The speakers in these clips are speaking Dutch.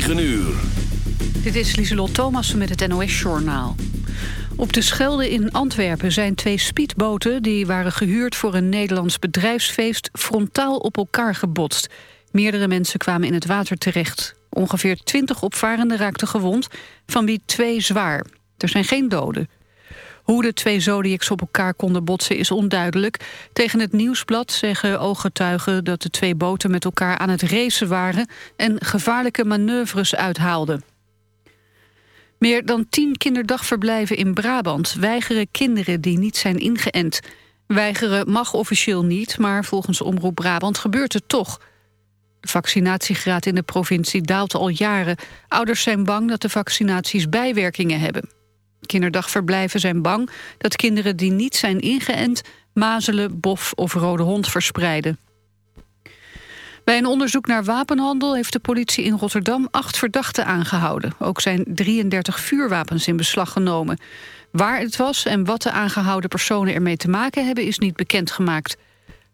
9 uur. Dit is Lieselot Thomassen met het NOS-journaal. Op de Schelde in Antwerpen zijn twee speedboten... die waren gehuurd voor een Nederlands bedrijfsfeest... frontaal op elkaar gebotst. Meerdere mensen kwamen in het water terecht. Ongeveer twintig opvarenden raakten gewond, van wie twee zwaar. Er zijn geen doden. Hoe de twee Zodiacs op elkaar konden botsen is onduidelijk. Tegen het Nieuwsblad zeggen ooggetuigen dat de twee boten met elkaar aan het racen waren... en gevaarlijke manoeuvres uithaalden. Meer dan tien kinderdagverblijven in Brabant weigeren kinderen die niet zijn ingeënt. Weigeren mag officieel niet, maar volgens Omroep Brabant gebeurt het toch. De vaccinatiegraad in de provincie daalt al jaren. Ouders zijn bang dat de vaccinaties bijwerkingen hebben. Kinderdagverblijven zijn bang dat kinderen die niet zijn ingeënt... mazelen, bof of rode hond verspreiden. Bij een onderzoek naar wapenhandel heeft de politie in Rotterdam acht verdachten aangehouden. Ook zijn 33 vuurwapens in beslag genomen. Waar het was en wat de aangehouden personen ermee te maken hebben is niet bekendgemaakt.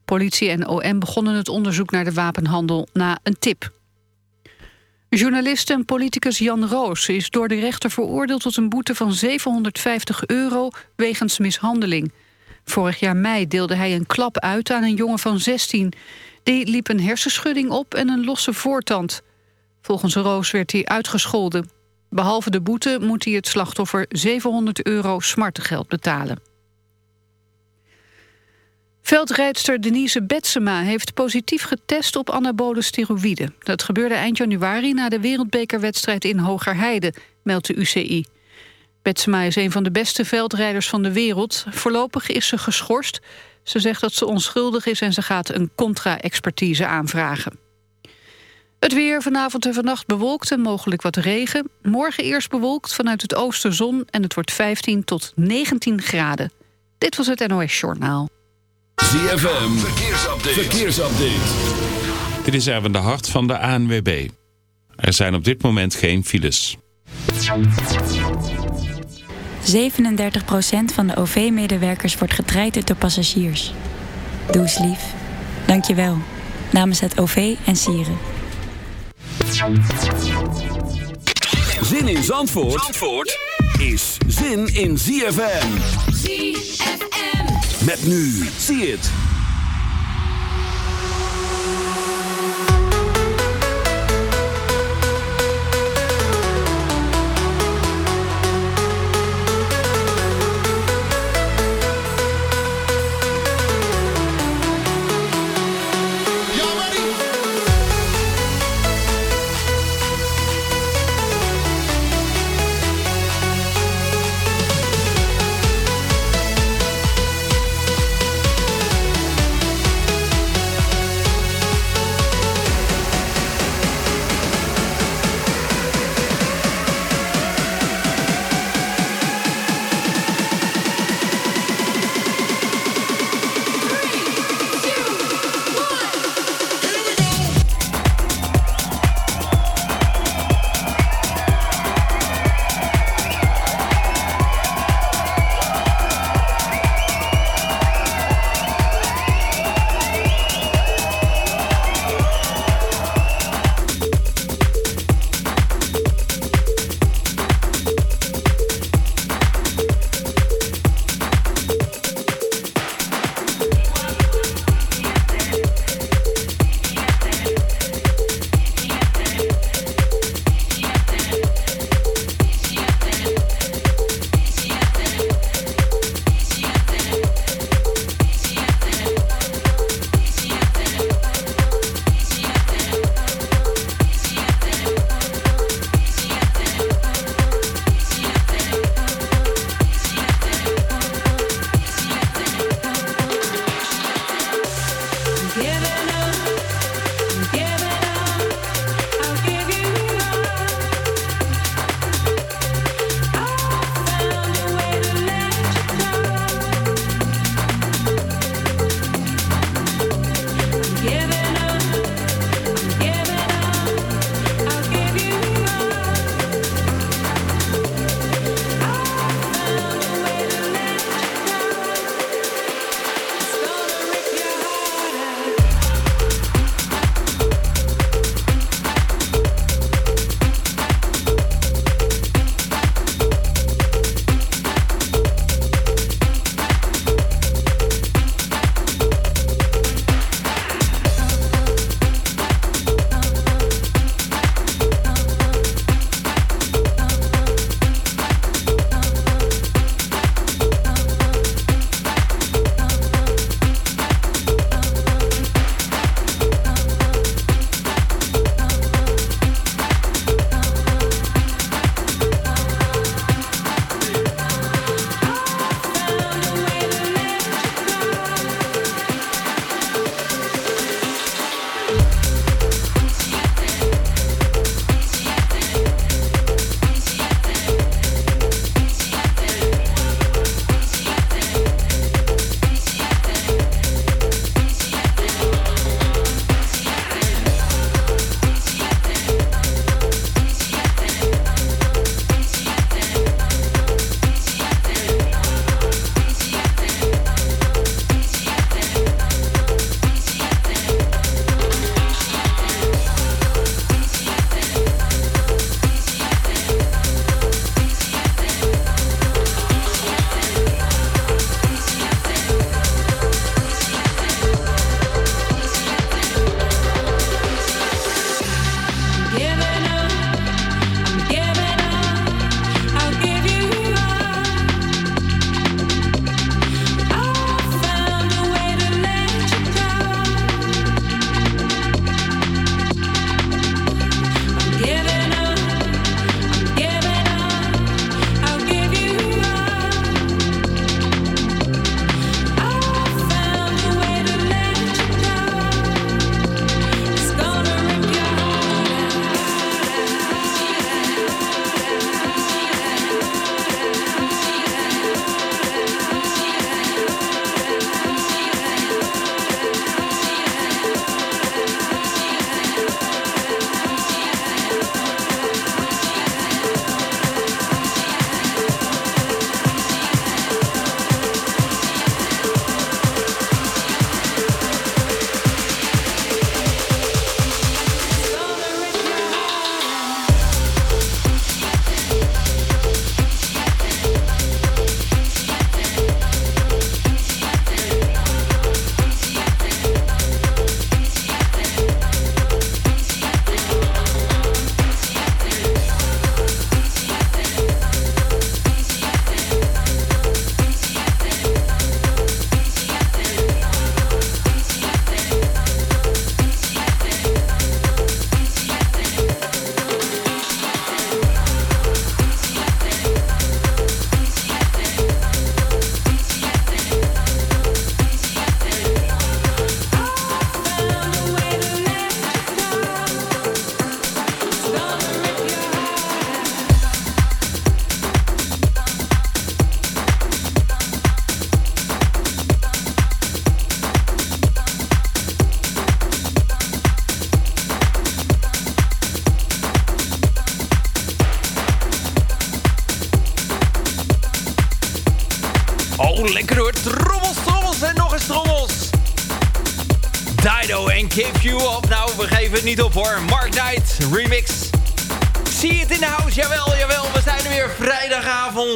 Politie en OM begonnen het onderzoek naar de wapenhandel na een tip. Journalist en politicus Jan Roos is door de rechter veroordeeld tot een boete van 750 euro wegens mishandeling. Vorig jaar mei deelde hij een klap uit aan een jongen van 16. Die liep een hersenschudding op en een losse voortand. Volgens Roos werd hij uitgescholden. Behalve de boete moet hij het slachtoffer 700 euro smartengeld betalen. Veldrijdster Denise Betsema heeft positief getest op anabole steroïden. Dat gebeurde eind januari na de wereldbekerwedstrijd in Hogerheide, meldt de UCI. Betsema is een van de beste veldrijders van de wereld. Voorlopig is ze geschorst. Ze zegt dat ze onschuldig is en ze gaat een contra-expertise aanvragen. Het weer vanavond en vannacht bewolkt en mogelijk wat regen. Morgen eerst bewolkt vanuit het oosten zon en het wordt 15 tot 19 graden. Dit was het NOS Journaal. ZFM, verkeersupdate. verkeersupdate. Dit is Erwin de Hart van de ANWB. Er zijn op dit moment geen files. 37% van de OV-medewerkers wordt getraind door passagiers. Doe eens lief. Dank je wel. Namens het OV en Sieren. Zin in Zandvoort, Zandvoort is zin in ZFM. ZFM. Met nu, zie het.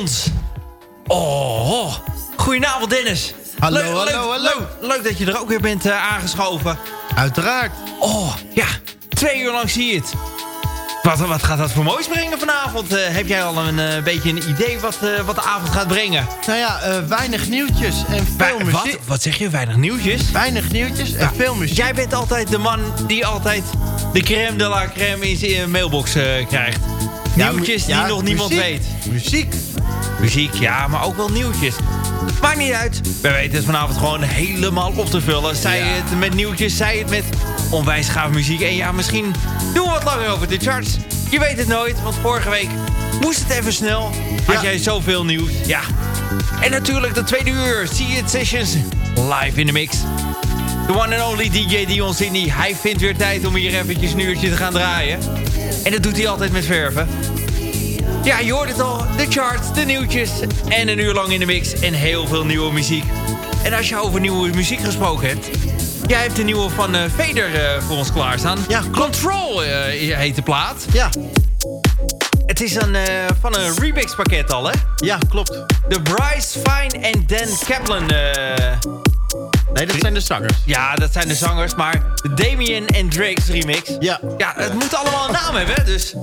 Vrijdagavond. Oh, goedenavond Dennis. Hallo, Leuk- hallo, leuk, hallo. Leuk, leuk dat je er ook weer bent eh, aangeschoven. Uiteraard. Oh, ja. Twee uur lang zie je het. Wat, wat gaat dat voor moois brengen vanavond? Eh, heb jij al een eh, beetje een idee wat, wat de avond gaat brengen? Nou ja, weinig nieuwtjes en veel muziek. wat, wat zeg je? Weinig nieuwtjes? Weinig nieuwtjes en veel muziek. Jij bent altijd de man die altijd de crème de la crème in zijn mailbox krijgt. Nieuwtjes ja, die nog niemand muziek. weet. Muziek. Muziek, ja, maar ook wel nieuwtjes. Maakt niet uit. We weten het vanavond gewoon helemaal op te vullen. Zij Ja. het met nieuwtjes, zij het met onwijs gaaf muziek. En ja, misschien doen we wat langer over de charts. Je weet het nooit, want vorige week moest het even snel. Had Ja. jij zoveel nieuws. Ja. En natuurlijk de tweede uur. See It Sessions live in de mix. De one and only DJ Dion Sydney. Hij vindt weer tijd om hier eventjes een uurtje te gaan draaien. En dat doet hij altijd met verven. Ja, je hoort het al. De charts, de nieuwtjes en een uur lang in de mix en heel veel nieuwe muziek. En als je over nieuwe muziek gesproken hebt... Jij hebt de nieuwe van Vader eh, voor ons klaarstaan. Ja, Control eh, heet de plaat. Ja, Het is een, van een remix pakket al, hè? ja, klopt. De Bryce Fine en Dan Kaplan... eh, Nee, dat zijn de zangers. ja, dat zijn de zangers, maar de Damien en Drake's remix. Ja. Ja, het moet allemaal een naam hebben, dus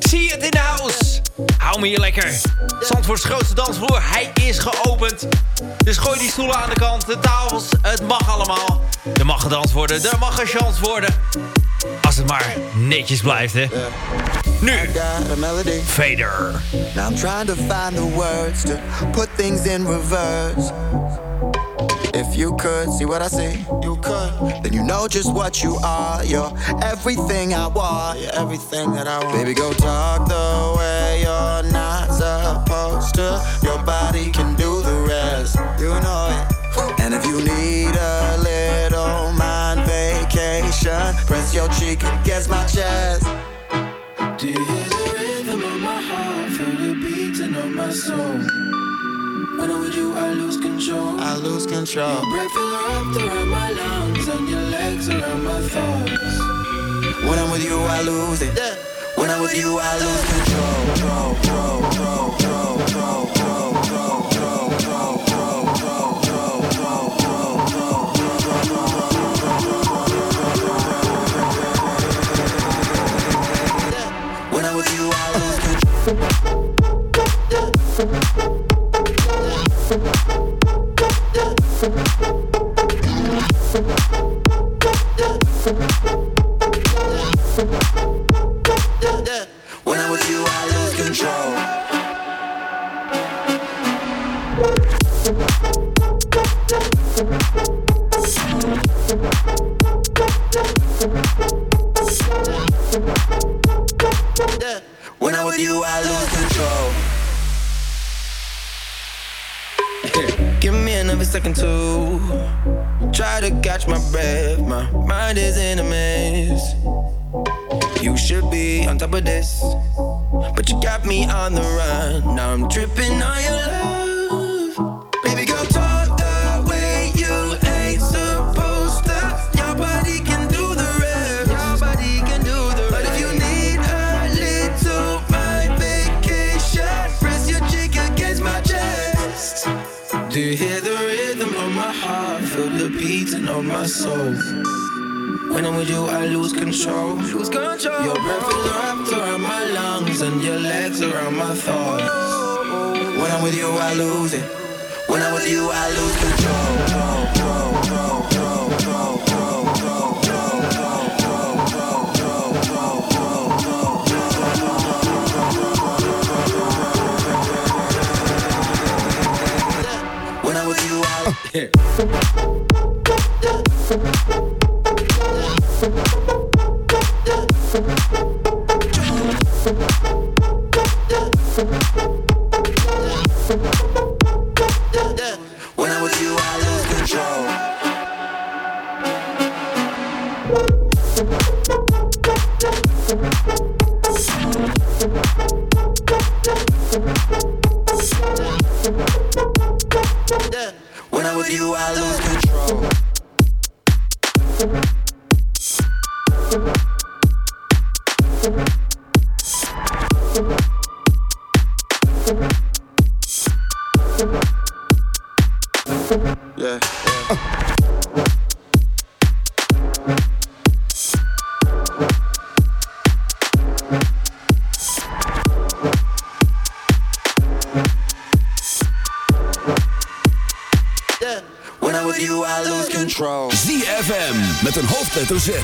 zie het in de house. Hou me hier lekker. Zandvoorts grootste dansvloer, hij is geopend. Dus gooi die stoelen aan de kant, de tafels, het mag allemaal. Er mag gedanst worden, er mag gechanst worden. Als het maar netjes blijft, hè. Nu. Vader. Now I'm trying to find the words to put things in reverse. If you could see what I see, you could. Then you know just what you are. You're everything I want. You're everything that I want. Baby, go talk the way you're not supposed to. Your body can do the rest. You know it. And if you need a little mind vacation, press your cheek against my chest. Do you hear the rhythm of my heart? Feel the beating of my soul. When I'm with you, I lose control. I lose control. Your breath is wrapped around my lungs and your legs around my thoughts. When I'm with you, I lose it. When I'm with you, I lose control, control, control, control, hoofdletter Z.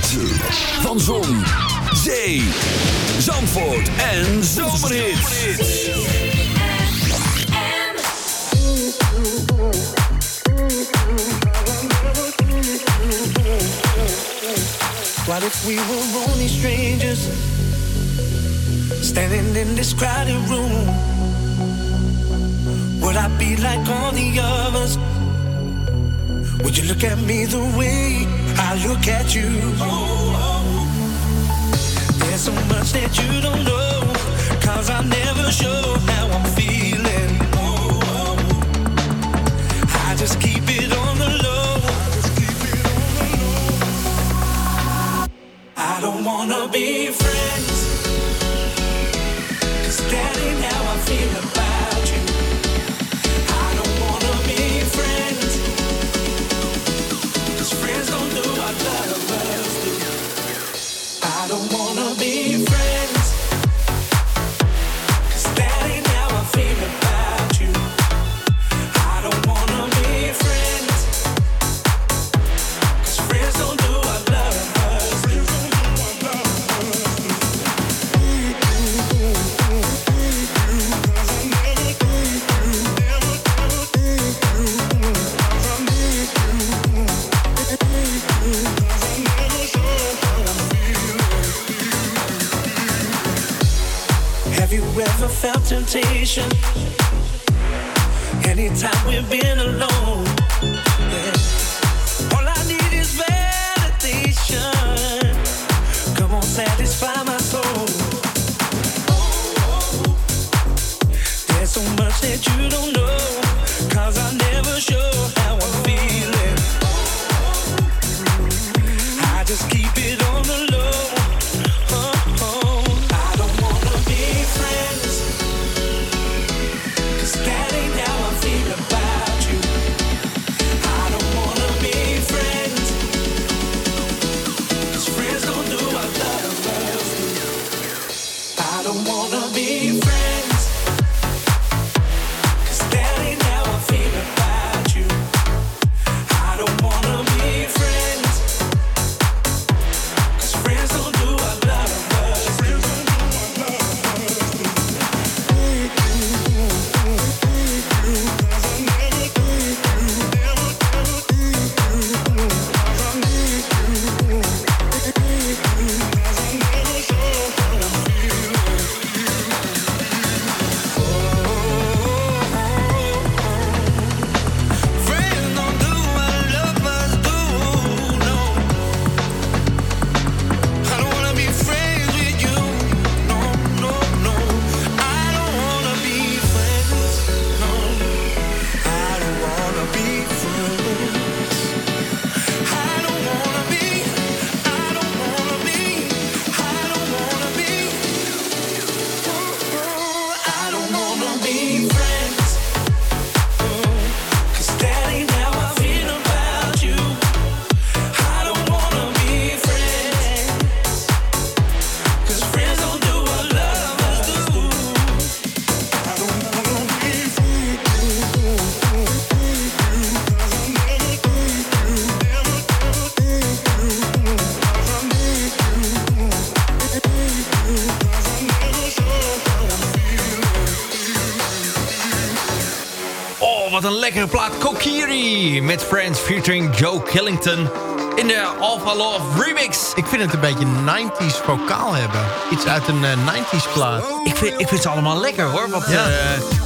een lekkere plaat. Kokiri met Friends featuring Joe Killington in de Alpha Love remix. Ik vind het een beetje 90s vocaal hebben. Iets uit een eh, 90s plaat. Ik vind, ik vind ze allemaal lekker hoor. Want ja, eh,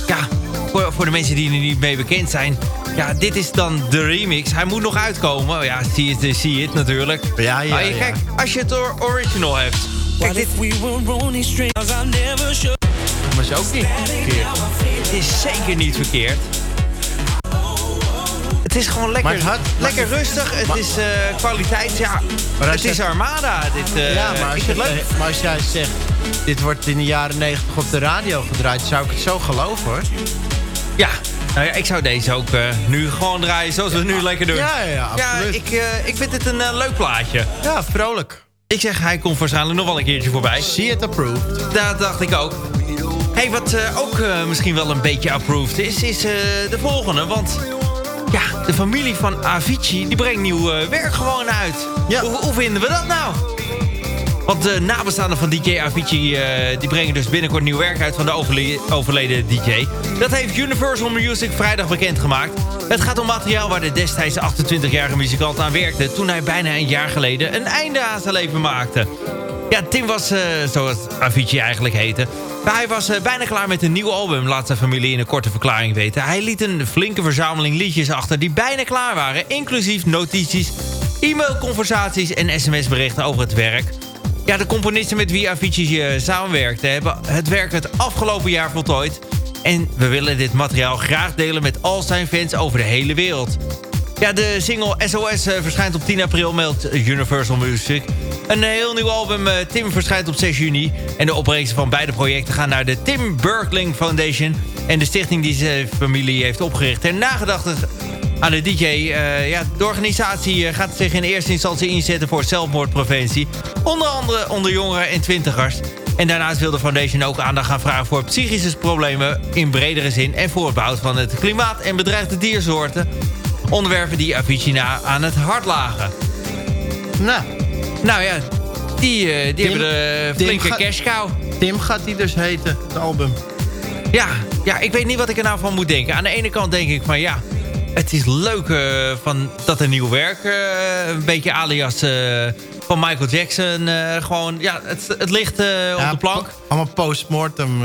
ja voor, voor, de mensen die er niet mee bekend zijn. Ja, dit is dan de remix. Hij moet nog uitkomen. Ja, zie het, zie het natuurlijk. Ja, ja, je, ja. Kijk, als je het original hebt. Kijk, dit... Maar zo ook niet verkeerd. Het is zeker niet verkeerd. Het is gewoon lekker, had- lekker maar- rustig. Het maar- is eh, kwaliteit. Ja, het is Armada. Dit, ja, maar ik als, vind je, leuk. eh, maar als jij zegt... dit wordt in de jaren 90 op de radio gedraaid... zou ik het zo geloven, hoor. Ja, nou ja, ik zou deze ook eh, nu gewoon draaien zoals we het nu lekker doen. Ja, ja, ja, absoluut. ik, eh, ik vind het een leuk plaatje. Ja, vrolijk. Ik zeg, hij komt waarschijnlijk nog wel een keertje voorbij. See it approved. Dat dacht ik ook. hey, wat ook misschien wel een beetje approved is, is de volgende. Want ja, de familie van Avicii, die brengt nieuw eh, werk gewoon uit. Ja. Hoe, hoe vinden we dat nou? Want de nabestaanden van DJ Avicii eh, die brengen dus binnenkort nieuw werk uit van de overle- overleden DJ. Dat heeft Universal Music vrijdag bekendgemaakt. Het gaat om materiaal waar de destijds 28-jarige muzikant aan werkte... toen hij bijna een jaar geleden een einde aan zijn leven maakte. Ja, Tim was, eh, zoals Avicii eigenlijk heette... Hij was eh, bijna klaar met een nieuw album, laat zijn familie in een korte verklaring weten. Hij liet een flinke verzameling liedjes achter die bijna klaar waren... inclusief notities, e-mailconversaties en sms-berichten over het werk... Ja, de componisten met wie Avicii eh, samenwerkte... hebben het werk het afgelopen jaar voltooid. En we willen dit materiaal graag delen met al zijn fans over de hele wereld. Ja, de single SOS eh, verschijnt op 10 april, meldt Universal Music. Een heel nieuw album, eh, Tim, verschijnt op 6 juni. En de opbrengsten van beide projecten gaan naar de Tim Berkling Foundation... en de stichting die zijn familie heeft opgericht... ter nagedachtenis aan de DJ. Eh, ja, de organisatie gaat zich in eerste instantie inzetten voor zelfmoordpreventie. Onder andere onder jongeren en twintigers. En daarnaast wil de foundation ook aandacht gaan vragen voor psychische problemen in bredere zin... en voor het behoud van het klimaat en bedreigde diersoorten. Onderwerpen die Avicii na aan het hart lagen. Nou, Nou ja, die, eh, die Tim- hebben de Tim flinke gaat- cash cow. Tim gaat die dus heten, het album. Ja, ja, ik weet niet wat ik er nou van moet denken. Aan de ene kant denk ik van ja, het is leuk eh, van dat er nieuw werk, eh, een beetje alias van Michael Jackson, gewoon, ja, het, het ligt op de plank. po- Allemaal postmortem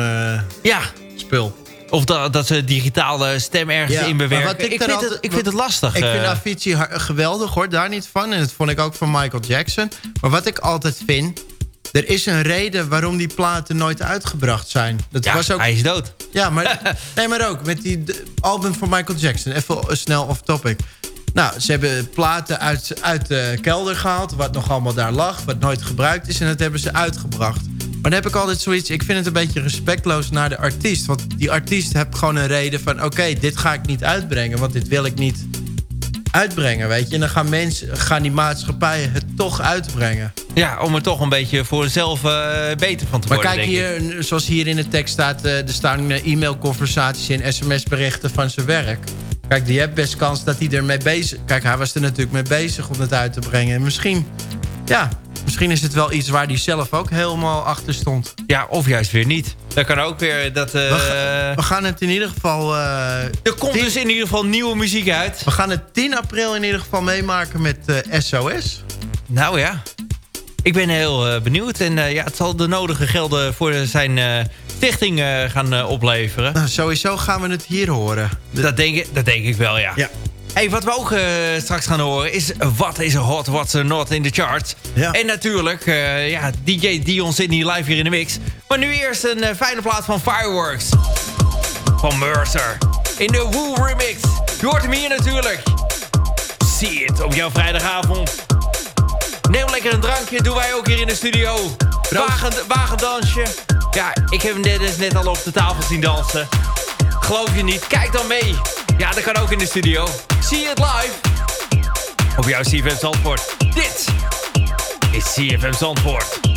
Ja, spul. Of dat, dat ze digitale stem ergens Ja, in bewerken. maar wat ik Ik, vind altijd- het, ik vind het lastig. Ik vind eh. Avicii geweldig hoor, daar niet van. En dat vond ik ook van Michael Jackson. Maar wat ik altijd vind... Er is een reden waarom die platen nooit uitgebracht zijn. Dat ja, was ook, hij is dood. ja, maar, nee, maar ook met die album van Michael Jackson. Even eh, snel off topic. Nou, ze hebben platen uit, uit de kelder gehaald... wat nog allemaal daar lag, wat nooit gebruikt is... en dat hebben ze uitgebracht. Maar dan heb ik altijd zoiets... ik vind het een beetje respectloos naar de artiest. Want die artiest heeft gewoon een reden van... oké, dit ga ik niet uitbrengen, want dit wil ik niet uitbrengen, weet je. En dan gaan mensen, gaan die maatschappijen het toch uitbrengen. Ja, om er toch een beetje voor zelf eh, beter van te Maar worden, kijk denk ik. hier, zoals hier in de tekst staat... eh, er staan eh, e-mailconversaties en sms-berichten van zijn werk. Kijk, die heeft best kans dat hij ermee bezig... Kijk, hij was er natuurlijk mee bezig om het uit te brengen. En misschien, ja, misschien is het wel iets waar hij zelf ook helemaal achter stond. Ja, of juist weer niet. Dat kan ook weer dat... eh, We, we gaan het in ieder geval... eh, er komt dus in ieder geval nieuwe muziek uit. we gaan het 10 april in ieder geval meemaken met eh, SOS. Nou ja, ik ben heel eh, benieuwd. En eh, ja, het zal de nodige gelden voor zijn eh, stichting eh, gaan eh, opleveren. Nou, sowieso gaan we het hier horen. Dat denk, ik, dat denk ik wel, ja. Ja. Hey, wat we ook eh, straks gaan horen is... wat is er hot, what's er not in de charts. Ja. En natuurlijk, eh, ja, DJ Dion zit hier live hier in de mix. Maar nu eerst een eh, fijne plaat van Fireworks. Van Mercer. In de Woo remix. Je hoort hem hier natuurlijk. Zie het op jouw vrijdagavond. Neem lekker een drankje, doen wij ook hier in de studio. Wagen, wagendansje. Ja, ik heb hem net, net al op de tafel zien dansen. Geloof je niet? Kijk dan mee. Ja, dat kan ook in de studio. Je het live? Op jouw CFM Zandvoort. Dit is CFM Zandvoort.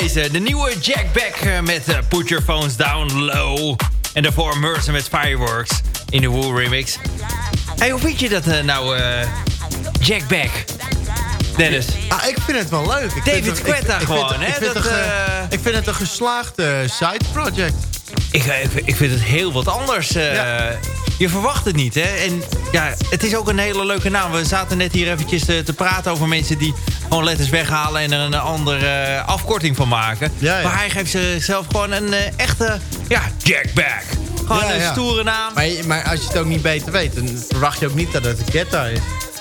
Deze. De nieuwe Jack Beck eh, met eh, Put Your Phones Down Low. En daarvoor Mercer met Fireworks in de Woo remix. Hey, hoe vind je dat eh, nou, Jack Beck? Dennis. Ah, ik vind het wel leuk. Ik David vind gewoon, hè? Ik vind, Dat, het ge- ik vind het een geslaagde side project. Ik, ik, ik vind het heel wat anders. Ja. Je verwacht het niet, hè? En ja, het is ook een hele leuke naam. We zaten net hier eventjes te, te praten over mensen die gewoon letters weghalen en er een andere eh, afkorting van maken. Ja, ja. Maar hij geeft zichzelf gewoon een eh, echte, ja, Jack Back. Gewoon een stoere naam. Maar, maar als je het ook niet beter weet, dan verwacht je ook niet dat het een Guetta is.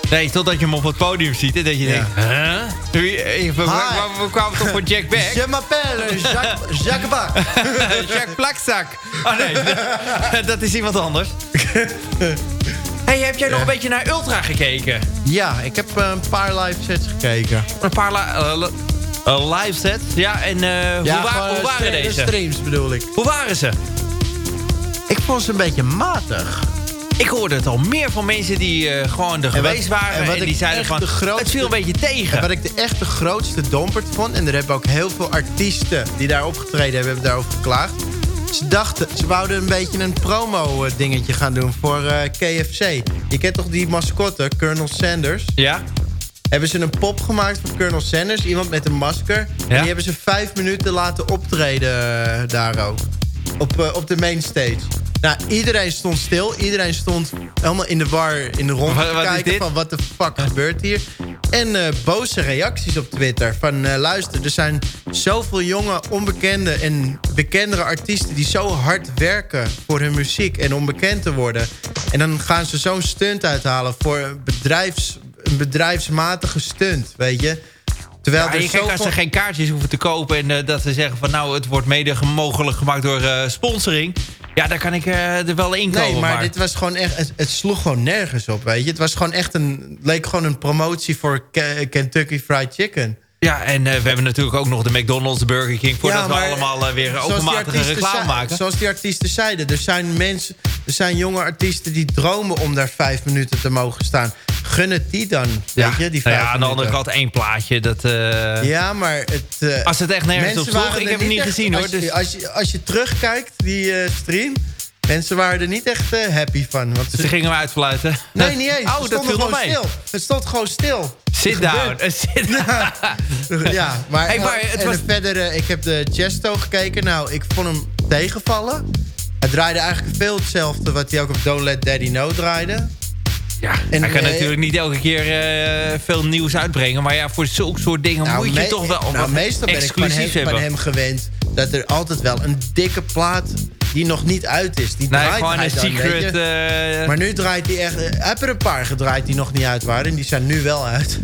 Nee, totdat je hem op het podium ziet en dat je denkt, huh? We, kwamen toch voor Jack Back? Je m'appelle Jacques, Jacques Bak. Jack Plakzak. Oh nee, dat is iemand anders. hey, heb jij nog een beetje naar Ultra gekeken? Ja, ik heb eh, een paar live sets gekeken. Een paar eh, eh, live sets. Ja, en hoe, wa- gewoon, hoe waren deze? De streams bedoel ik. Hoe waren ze? Ik vond ze een beetje matig. Ik hoorde het al meer van mensen die eh, gewoon er En wat- geweest waren. en die zeiden van, grootste- het viel een beetje tegen. En wat ik de echt de grootste dompert vond... en er hebben ook heel veel artiesten die daar opgetreden hebben... hebben daarover geklaagd. Ze dachten, ze wouden een beetje een promo-dingetje gaan doen voor eh, KFC. Je kent toch die mascotte, Colonel Sanders? Ja? Hebben ze een pop gemaakt voor Colonel Sanders, iemand met een masker. En die hebben ze vijf minuten laten optreden eh, daar ook. Op, eh, op de mainstage. Nou, iedereen stond stil. Iedereen stond helemaal in de war in de rond te kijken van wat de fuck gebeurt hier. En eh, boze reacties op Twitter. Van eh, luister, er zijn zoveel jonge, onbekende en bekendere artiesten... die zo hard werken voor hun muziek en om bekend te worden. En dan gaan ze zo'n stunt uithalen voor een, bedrijfs, een bedrijfsmatige stunt, weet je. Terwijl Ja, je als ze geen kaartjes hoeven te kopen... en eh, dat ze zeggen van nou, het wordt mede mogelijk gemaakt door sponsoring... Ja, daar kan ik eh, er wel in komen. Nee, maar, dit was gewoon echt... Het, het sloeg gewoon nergens op, weet je. Het was gewoon echt een... leek gewoon een promotie voor Ke- Kentucky Fried Chicken. Ja, en eh, we hebben natuurlijk ook nog de McDonald's, de Burger King... voordat Ja, we allemaal eh, weer artiesten reclame maken. Zoals die artiesten zeiden, er zijn mensen... Er zijn jonge artiesten die dromen om daar vijf minuten te mogen staan. Gun het die dan, ja. weet je, die Nou vijf ja, aan de andere kant één plaatje. Dat, eh, Ja, maar het... Als het echt nergens op sloeg, waren ik heb het niet echt- gezien, hoor, Als je, dus- als je, als je terugkijkt, die stream... Mensen waren er niet echt eh, happy van. Want ze gingen hem uitfluiten. Nee, niet eens. Oh, Ze dat viel nog gewoon mee. stil. Het stond gewoon stil. Sit Het down. eh, sit down. Ja, maar, Hey, maar het en was- verder, eh, ik heb de Chesto gekeken. Nou, ik vond hem tegenvallen. Hij draaide eigenlijk veel hetzelfde wat hij ook op Don't Let Daddy Know draaide. Ja, En, hij kan eh, natuurlijk niet elke keer eh, veel nieuws uitbrengen. Maar ja, voor zulke soort dingen moet je toch wel nou, meestal ben ik hem, van hem gewend dat er altijd wel een dikke plaat die nog niet uit is. Die nee, draait gewoon hij een dan, secret... eh, Maar nu draait hij echt... eh, heeft er een paar gedraaid die nog niet uit waren. En die zijn nu wel uit.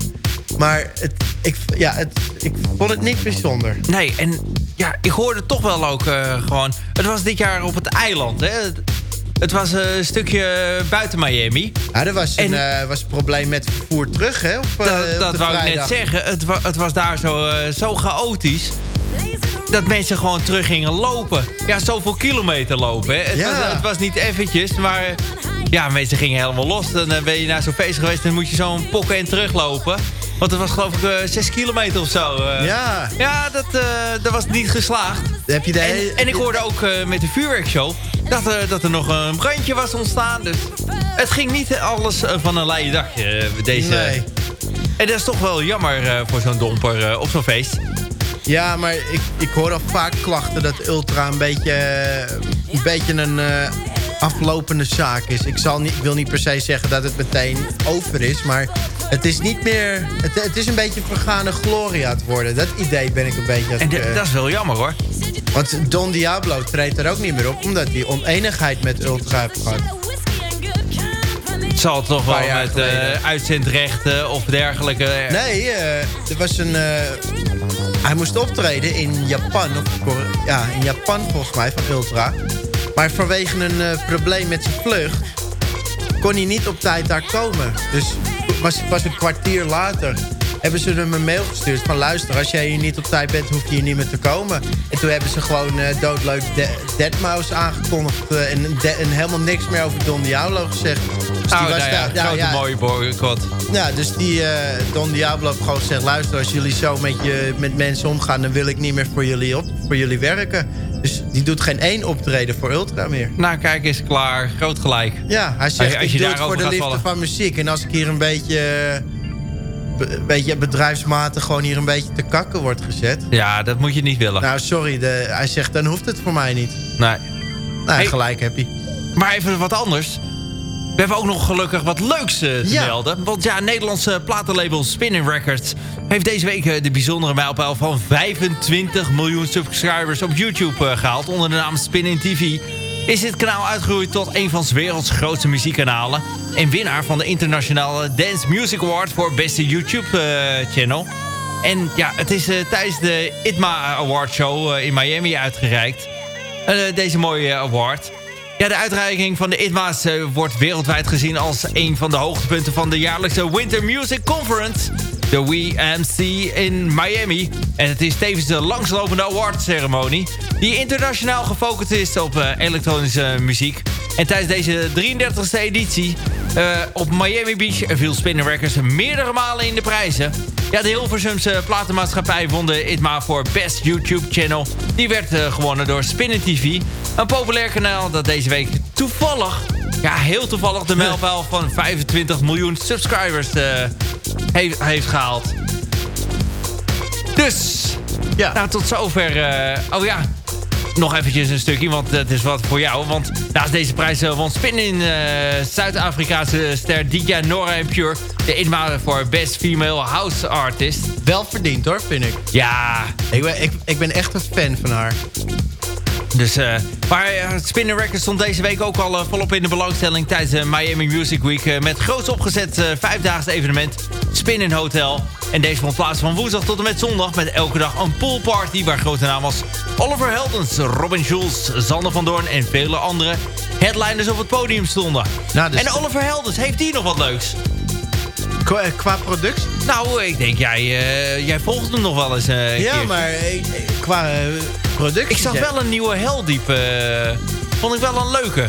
Maar het, ik, ja, het, ik vond het niet bijzonder. Nee, en ja, ik hoorde toch wel ook eh, gewoon... Het was dit jaar op het eiland, hè. Het, was een stukje buiten Miami. Ja, er was een, En- was een probleem met vervoer terug, hè? Op, Dat, dat wou ik net zeggen. Het, wa- het was daar zo, zo chaotisch. Dat mensen gewoon terug gingen lopen. Ja, zoveel kilometer lopen. Hè. Het, Ja. was, het was niet eventjes, maar... Ja, mensen gingen helemaal los. Dan eh, ben je naar zo'n feest geweest... dan moet je zo'n pokken en teruglopen. Want het was geloof ik eh, 6 kilometer of zo. eh. Ja. Ja, dat, eh, dat was niet geslaagd. Heb je de En, en ik hoorde ook eh, met de vuurwerkshow... Dat, er dat er nog een brandje was ontstaan. Dus het ging niet alles eh, van een leien dakje. eh, deze, Nee. en dat is toch wel jammer eh, voor zo'n domper eh, op zo'n feest. Ja, maar ik, ik hoor al vaak klachten dat Ultra een beetje, eh, een, beetje een eh, aflopende zaak is. Ik, zal niet, ik wil niet per se zeggen dat het meteen over is, maar het is niet meer... Het, het is een beetje vergane gloria het worden. Dat idee ben ik een beetje... En eh, dat is wel jammer hoor. Want Don Diablo treedt er ook niet meer op, omdat hij oneenigheid met Ultra heeft gehad. Het zal toch wel met uitzendrechten of dergelijke... Nee, eh, er was een... hij moest optreden in Japan. Of, ja, in Japan volgens mij, van Ultra. Maar vanwege een eh, probleem met zijn vlucht... kon hij niet op tijd daar komen. Dus was pas een kwartier later. Hebben ze hem een mail gestuurd van... luister, als jij hier niet op tijd bent, hoef je hier niet meer te komen. En toen hebben ze gewoon eh, doodleuk de Deadmau5 aangekondigd... eh, en, de- en helemaal niks meer over Don Diablo gezegd. Dus die Oh, was nou ja, daar- nou ja, mooie boycott. ja, dus die eh, Don Diablo heeft gewoon gezegd... luister, als jullie zo met, je, met mensen omgaan... dan wil ik niet meer voor jullie, op, voor jullie werken. Dus die doet geen één optreden voor Ultra meer. Nou, kijk eens, klaar. Groot gelijk. Ja, hij Als zegt, je- als ik je doe het voor de liefde vallen. van muziek. En als ik hier een beetje, be- een beetje bedrijfsmatig... gewoon hier een beetje te kakken wordt gezet... Ja, dat moet je niet willen. Nou, sorry, de, hij zegt, dan hoeft het voor mij niet. Nee. Nou, Hey. gelijk heb je. Maar even wat anders. We hebben ook nog gelukkig wat leuks eh, te Ja. melden. Want ja, Nederlandse platenlabel Spinning Records... heeft deze week eh, de bijzondere mijlpaal van 25 miljoen subscribers op YouTube eh, gehaald... onder de naam Spinning TV. Is dit kanaal uitgegroeid tot een van 's werelds grootste muziekkanalen... en winnaar van de internationale Dance Music Award... voor beste YouTube-channel. en ja, het is eh, tijdens de ITMA Award Show eh, in Miami uitgereikt... Eh, deze mooie award. Ja, de uitreiking van de ITMA's eh, wordt wereldwijd gezien als een van de hoogtepunten van de jaarlijkse Winter Music Conference. De WMC in Miami. En het is tevens de langslopende awardceremonie. Die internationaal gefocust is op eh, elektronische muziek. En tijdens deze 33e editie eh, op Miami Beach viel Records meerdere malen in de prijzen. Ja, de Hilversumse platenmaatschappij won de ITMA voor Best YouTube Channel. Die werd eh, gewonnen door Spinnen TV. Een populair kanaal dat deze week toevallig, ja heel toevallig... de mijlpaal van 25 miljoen subscribers eh, heeft, heeft gehaald. Dus, Ja. nou tot zover... eh, oh ja, nog eventjes een stukje, want het is wat voor jou. Want naast deze prijs eh, won Spin in Zuid-Afrikaanse ster DJ Nora en Pure... de inmaker voor Best Female House Artist. Wel verdiend hoor, vind ik. Ja, Ik ben, ik, ik ben echt een fan van haar. Dus... eh maar eh, Records stond deze week ook al eh, volop in de belangstelling... tijdens de Miami Music Week... met groots opgezet eh vijfdaags evenement Spin in Hotel... En deze vond plaats van woensdag tot en met zondag... met elke dag een poolparty waar grote naam was... Oliver Heldens, Robin Schulz, Sander van Doorn en vele andere headliners op het podium stonden. Nou, dus- En Oliver Heldens, heeft hij nog wat leuks? Qua, qua productie? Nou, ik denk, jij, eh, jij volgt hem nog wel eens eh, Ja, maar eh, eh, qua eh, productie... Ik zag wel een nieuwe Heldiep. eh vond ik wel een leuke.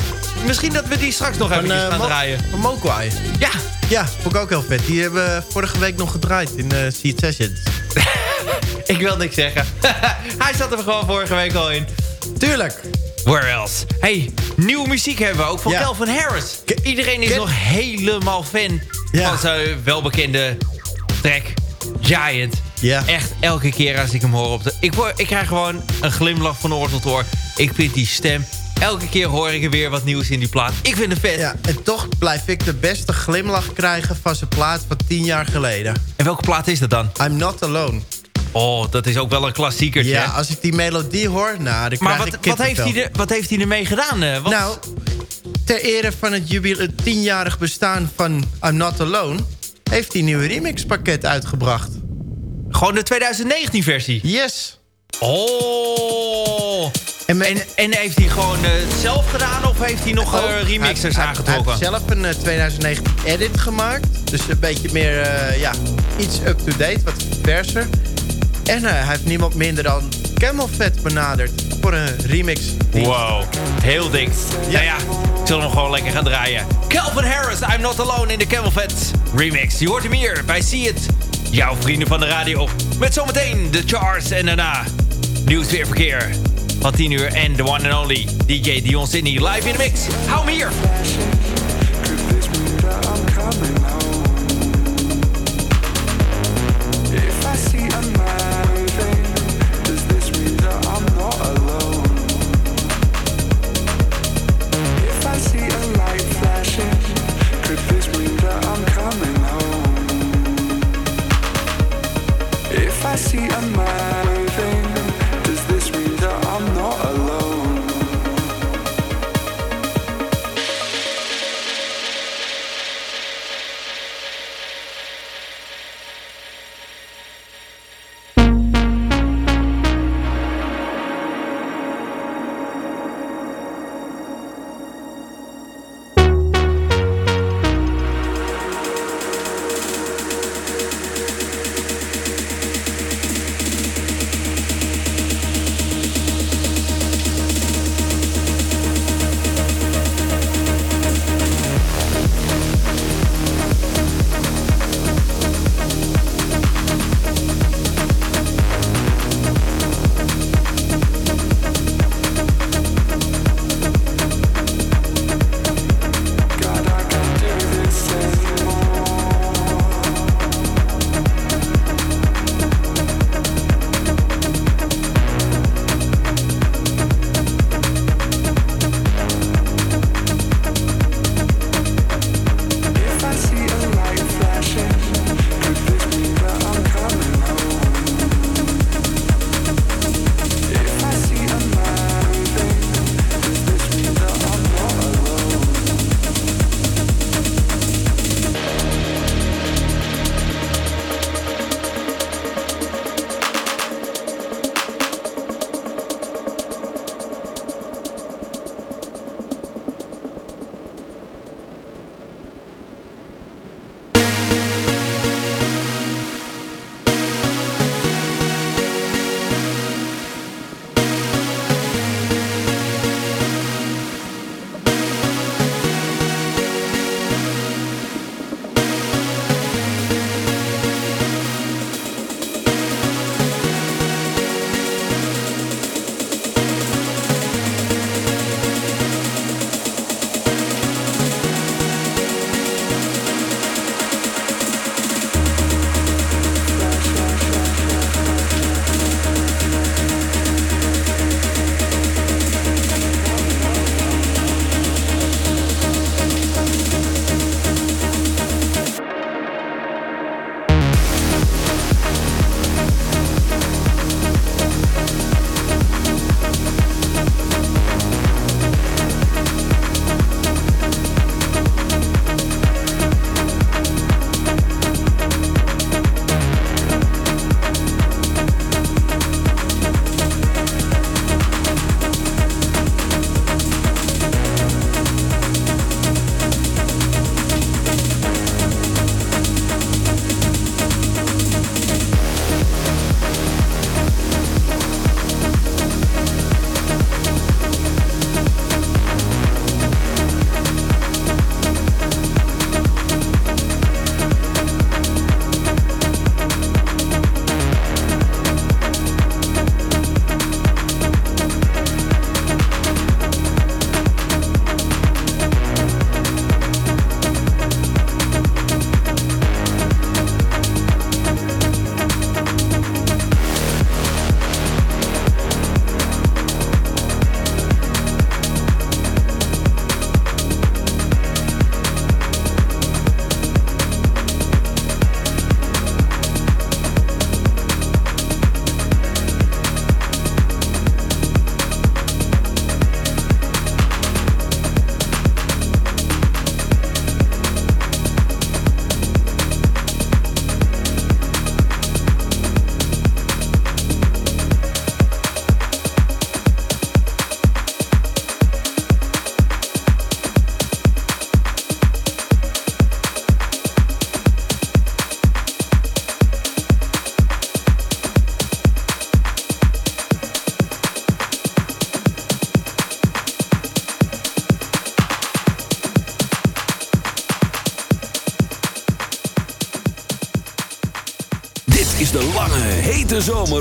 Misschien dat we die straks nog even eh, gaan Mo- draaien. Van Mokwai. Ja, Ja, vond ik ook heel vet. Die hebben we vorige week nog gedraaid in uh, Seed Sessions. ik wil niks zeggen. Hij zat er gewoon vorige week al in. Tuurlijk. Where else? Hey, nieuwe muziek hebben we ook van Ja. Calvin Harris. Iedereen is nog helemaal fan Ja. van zijn welbekende track Giant. Ja. Echt elke keer als ik hem hoor op de... Ik, word, ik krijg gewoon een glimlach van oor tot oor. Ik vind die stem... Elke keer hoor ik er weer wat nieuws in die plaat. Ik vind het vet. Ja, en toch blijf ik de beste glimlach krijgen van zijn plaat van tien jaar geleden. En welke plaat is dat dan? I'm Not Alone. Oh, dat is ook wel een klassiekertje. Ja, als ik die melodie hoor, nou, dan maar krijg wat, ik wat, heeft hij er, wat heeft hij ermee gedaan? eh? Wat- Nou, ter ere van het, jubil- het tienjarig bestaan van I'm Not Alone... heeft hij een nieuw remixpakket uitgebracht. Gewoon de 2019 versie. Yes. Oh. En, En, en heeft hij gewoon eh, zelf gedaan of heeft hij nog Oh, eh, remixers hij- aangetrokken? Hij heeft zelf een eh, 2019 edit gemaakt. Dus een beetje meer, ja, iets up-to-date, wat verser. En eh, hij heeft niemand minder dan Camel Fat benaderd voor een remix. Wow, heel dik. Ja. Nou ja, ik zal hem gewoon lekker gaan draaien. Calvin Harris, I'm Not Alone in de Camel Fat remix. Je hoort hem hier bij See It. Jouw vrienden van de radio. Met zometeen de charts en daarna nieuws weer verkeer. Van 10 uur en the one and only DJ Dion Sydney live in de mix. Hou hem hier.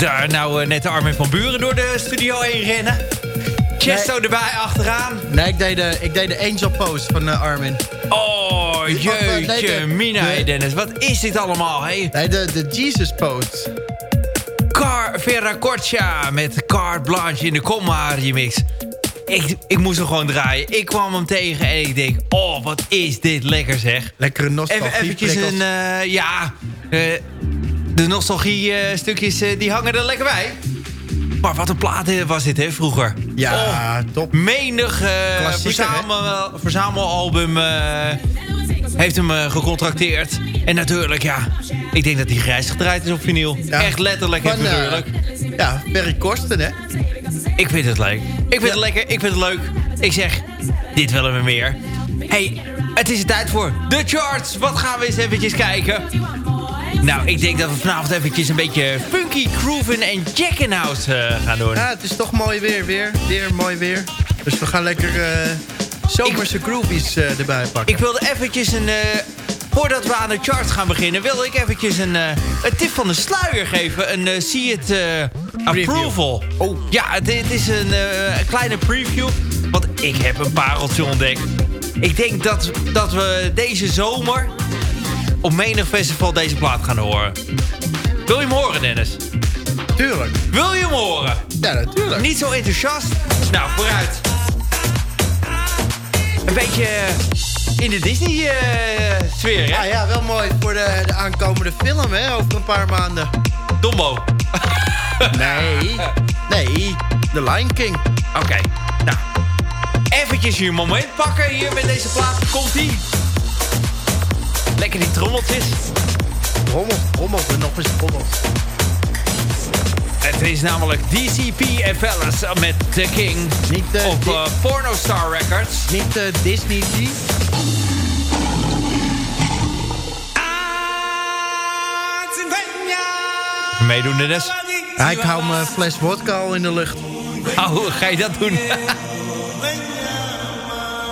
Daar nou eh, net de Armin van Buren door de studio heen rennen? Chesto erbij achteraan. Nee, ik deed de, ik deed de angel pose van eh, Armin. Oh, nee, jeetje, de- mina, de- Dennis. Wat is dit allemaal, hé? Nee, de, de Jesus pose. Car Vera Corcia met Carte Blanche in de Comma remix. Ik, ik moest hem gewoon draaien. Ik kwam hem tegen en ik denk... Oh, wat is dit lekker zeg. Lekkere nostalgie. Even eventjes een... eh, ja, eh, de nostalgie eh, stukjes die hangen er lekker bij. Maar wat een plaat eh, was dit, hè, vroeger. Ja, top. Menig eh, verzamel, verzamelalbum heeft hem gecontracteerd. En natuurlijk, ja, ik denk dat hij grijs gedraaid is op vinyl. Ja. Echt letterlijk en Van, figuurlijk. Ja, Perry Korsten, hè? Ik vind het leuk. Ik vind het lekker, ik vind het leuk. Ik zeg, dit willen we meer. hey, het is er tijd voor de charts. Wat gaan we eens eventjes kijken? Nou, ik denk dat we vanavond eventjes een beetje funky groovin en jackin house eh, gaan doen. Ja, het is toch mooi weer, weer. Weer mooi weer. Dus we gaan lekker eh, zomerse groovies eh, erbij pakken. Ik wilde eventjes een... voordat we aan de charts gaan beginnen... wilde ik eventjes een, een tip van de sluier geven. Een uh, See It Approval. Oh. Ja, het, het is een, een kleine preview. Want ik heb een pareltje ontdekt. Ik denk dat, dat we deze zomer... op menig festival deze plaat gaan horen. Wil je hem horen, Dennis? Tuurlijk. Wil je hem horen? Ja, natuurlijk. Niet zo enthousiast? Nou, vooruit. Een beetje in de Disney-sfeer, hè? Ja, ja, wel mooi voor de, de aankomende film, hè? Over een paar maanden. Dombo. Nee. Nee, The Lion King. Oké, nou. Eventjes je moment pakken hier met deze plaat. Komt-ie. Lekker die trommeltjes. Rommel, rommel, en nog eens rommel. Het is namelijk DCP en Fellas met The King. Niet, eh, op eh, Pornostar Records. Niet eh, Disney G. Meedoen, Dennis. Ja, ik hou mijn fles vodka al in de lucht. Oh, hoe ga je dat doen?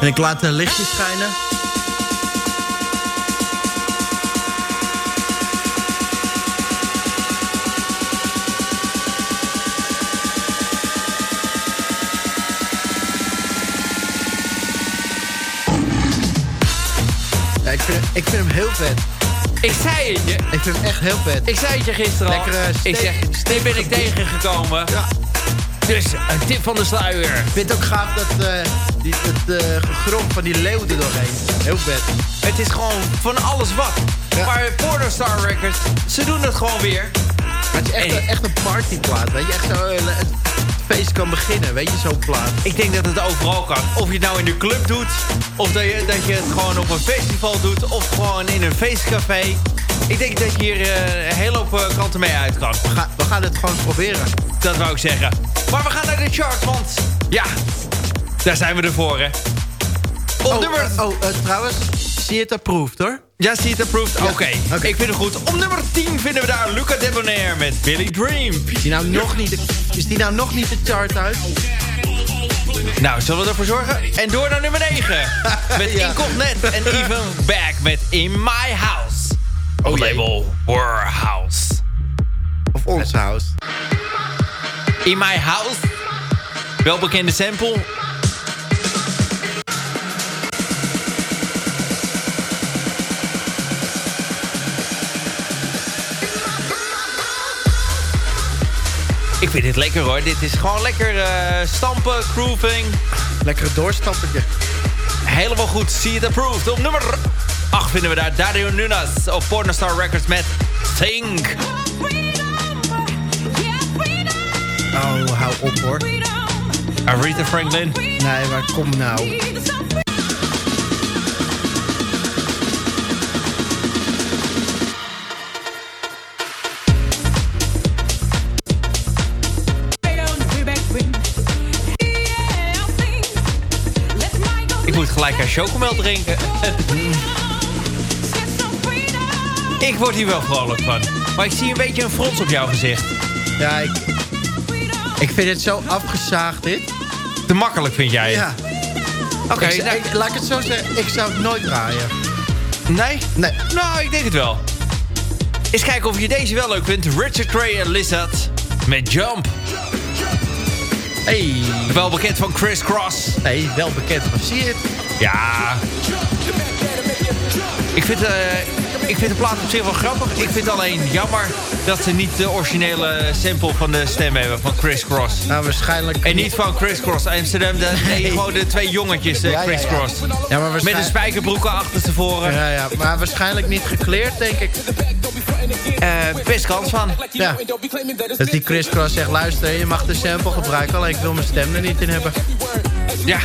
En ik laat de lichtjes schijnen. Vind, ik vind hem heel vet. ik zei het je. Ik vind hem echt heel vet. Ik zei het je gisteren al. Lekkere ik zeg, dit ben ik tegengekomen. Ja. Dus een tip van de sluier. Ik vind het ook gaaf dat eh, die, het eh, gegrom van die leeuw er doorheen. Heel vet. Het is gewoon van alles wat. Ja. Maar Pornostar Records, ze doen het gewoon weer. Maar het is echt, een, echt een partyplaat. Weet je, echt zo eh, feest kan beginnen. Weet je, zo'n plaat. Ik denk dat het overal kan. Of je het nou in de club doet, of dat je, dat je het gewoon op een festival doet, of gewoon in een feestcafé. Ik denk dat je hier eh, een hele hoop eh, kanten mee uit kan. We, gaan- we gaan het gewoon proberen. Dat wou ik zeggen. Maar we gaan naar de chart, want ja, daar zijn we ervoor, hè. Op Oh, nummer... eh, oh trouwens, zie het approved hoor. Ja, see it approved? Oké, ik vind het goed. Op nummer 10 vinden we daar Luca Debonair met Billy Dream. Is die nou nog niet de, is die nou nog niet de chart uit? Nou, zullen we ervoor zorgen? En door naar nummer 9. Met Ja. Incognet en Even Back met In My House. Jee. label Warehouse. Of ons house? In My House. Welbekende sample. Ik vind dit lekker hoor. Dit is gewoon lekker eh, stampen, grooving. Lekkere doorstappertje. Helemaal goed. See it approved. Op nummer 8 vinden we daar Dario Nunes op Pornostar Records met Think. Oh, hou op hoor. Aretha Franklin. Nee, maar kom nou. Gelijk aan chocomel drinken. ik word hier wel vrolijk van. Maar ik zie een beetje een frons op jouw gezicht. Ja, ik, ik vind het zo afgezaagd dit. Te makkelijk vind jij? Ja. Oké, nou, laat ik het zo zeggen. Ik zou het nooit draaien. nee? Nee. Nou, ik denk het wel. Eens kijken of je deze wel leuk vindt. Richard Gray en Lizard met Jump. Hey. Wel bekend van Chris Cross. Nee, wel bekend van het? Ja. Ik vind, eh, ik vind de plaat op zich wel grappig. Ik vind alleen jammer dat ze niet de originele sample van de stem hebben van Chris Cross. Nou, waarschijnlijk... En niet van Chris Cross Amsterdam. De, nee, Nee. gewoon de twee jongetjes, Ja, ja, Chris ja. Cross. Ja, maar Met waarschijnlijk... spijkerbroeken achter tevoren. Ja, ja, maar waarschijnlijk niet gekleerd, denk ik. Eh, best kans van. Ja. Dat die Chris Cross zegt, luister, je mag de sample gebruiken, alleen ik wil mijn stem er niet in hebben. Ja.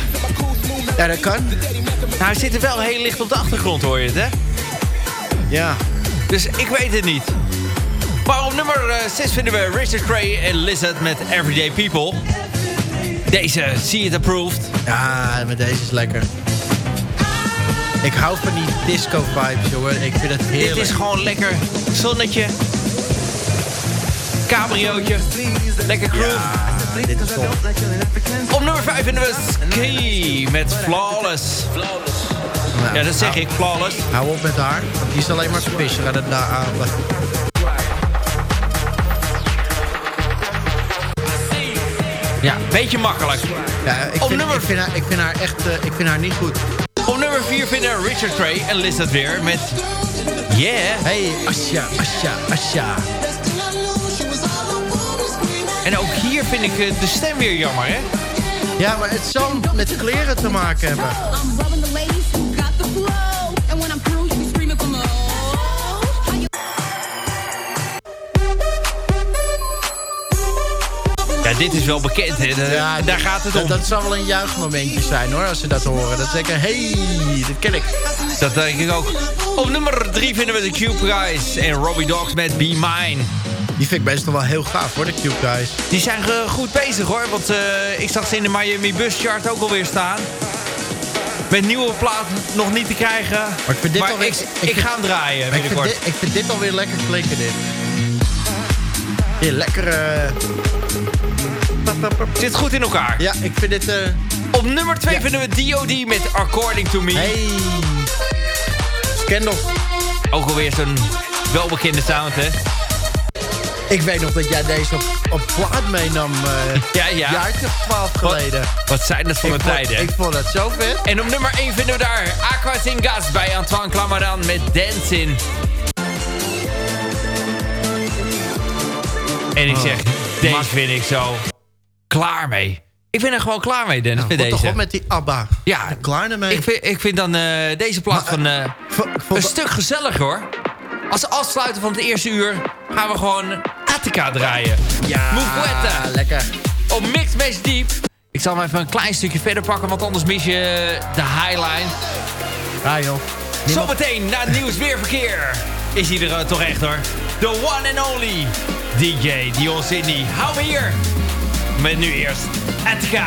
Ja, dat kan. Nou, hij zit er wel heel licht op de achtergrond, hoor je het, hè? Ja. Dus ik weet het niet. Maar op nummer 6 vinden we Richard Gray en Lizard met Everyday People. Deze, See It Approved. Ja, maar deze is lekker. Ik hou van die disco vibes, jongen. Ik vind het heerlijk. Dit is gewoon lekker zonnetje. Cabriootje. Lekker groove. Ja. Op nummer 5 vinden we Ski met Flawless. Nou, Ja, dat zeg ik, Flawless. Hou op met haar, want die is alleen maar Fischer aan het naapen. Ja, beetje makkelijk. Ja, ik, Op vind, nummer- ik, vind haar, ik vind haar echt eh, ik vind haar niet goed. Op nummer 4 vinden we Richard Gray en Lizard weer met Yeah. Hey, Asja, Asja, Asja. En ook hier vind ik eh, de stem weer jammer, hè? Ja, maar het zal met kleren te maken hebben. Ja, dit is wel bekend, hè? Ja, daar gaat het dat, om. dat zal wel een juichmomentje zijn hoor, als ze dat horen. Dat ze denken, hey, dit ken ik. Dat denk ik ook. Op nummer 3 vinden we de Cube Guys en Robbie Dogs met Be Mine. Die vind ik best wel heel gaaf hoor, de Cube Guys. Die zijn goed bezig hoor, want eh, ik zag ze in de Miami Bus Chart ook alweer staan. Met nieuwe plaat nog niet te krijgen. Maar ik vind dit maar alweer- ik, ik ik, vind- ga hem draaien ik, vind dit, ik vind dit alweer lekker klinken dit. Lekker... eh, Zit goed in elkaar. Ja, ik vind dit... eh, Op nummer 2 Ja. vinden we D.O.D. met According to Me. hey... Scandal. Ook alweer zo'n welbekende sound, hè? Ik weet nog dat jij deze op, op plaat meenam. eh Ja, ja. jaartje of twaalf geleden. Wat zijn dat voor een tijden? ik vond het zo vet. En op nummer 1 vinden we daar Aqua Zingas bij Antoine Clamaran met Dancing. En ik zeg, deze vind ik zo klaar mee. Ik ben er gewoon klaar mee, Dennis, met Wat toch deze. op met die ABBA. Ja, Klaar ermee. ik vind, ik vind dan eh, deze plaat van, eh, een dat- stuk gezelliger, hoor. Als afsluiten van het eerste uur gaan we gewoon Attica draaien. Ja, Mouvuetta. lekker. Op Mixed Match Deep. Ik zal hem even een klein stukje verder pakken, want anders mis je de highline. Ja joh. Niemand- Zometeen na het nieuws weer verkeer. Is hij er eh, toch echt hoor. The one and only DJ Dion Sydney. Hou me hier. Met nu eerst Attica.